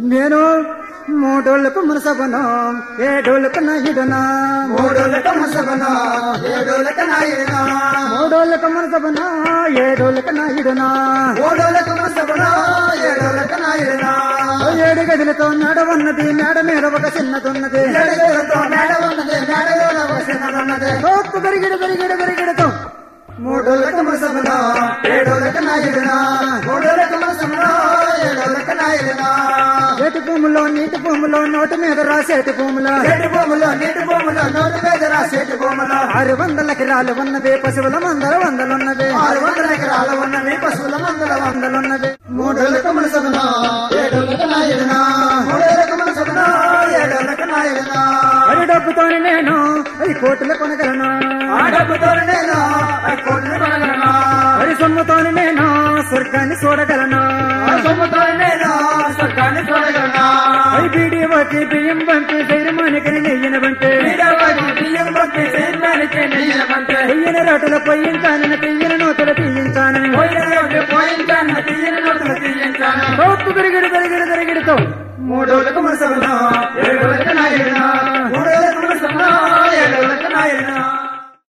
నేను మూడోళ్ళకు మునసబను ఏడోళ్ళకు నాయుడునా. మూడోళ్ళకు ముసబను ఏడోళ్ళకు నాయుడునా. మూడోళ్ళకు మునసబను ఏడోళ్ళకు నాయుడునా. మూడోళ్ళకు ముసబను ఏడోళ్ళకు నాయుడునా. ఏడు గదులతో మేడ ఉన్నది మేడ మీద ఒక చిన్నదున్నది. తోపు పెరిగిడు పెరిగిడు పెరిగిడుతో మూడోళ్ళకు ముసబను ఏడోళ్ళకు నాయుడునా. మూడోళ్ళకు ముసబను ఏడోళ్ళకు నాయుడునా. ఏటి భూములో నీటి భూములో నోటి మీద రాసేటి భూములో. చెట్టు భూములో నీటి భూములో నోటి మీద రాసేటి భూములో. ఆరు వందల ఎకరాలు ఉన్నది పశువుల మందర వందలున్నది ఆరు వందల ఎకరాలు ఉన్నవి పశువుల మందల వందలున్నది మూడోళ్ళకు మునసబునా ఏడోళ్ళకు నాయుడునా మూడోళ్ళకు మునసబునా ఏడోళ్ళకు నాయుడునా అరి డబ్బుతోని నేను అవి కోట్లు కొనగలను? ఆ డబ్బుతో నేను ఆ కోట్లు కొనగలను? అరి సొమ్ముతోని నేను స్వర్గాన్ని చూడగలను? ఆ సొమ్ముతో నేను స్వర్గాన్ని చూడగలను మూడోళ్ళకు మునసబునా ఏడోళ్ళకు నాయుడునా. మూడోళ్ళకు మునసబునా ఏడోళ్ళకు నాయుడునా.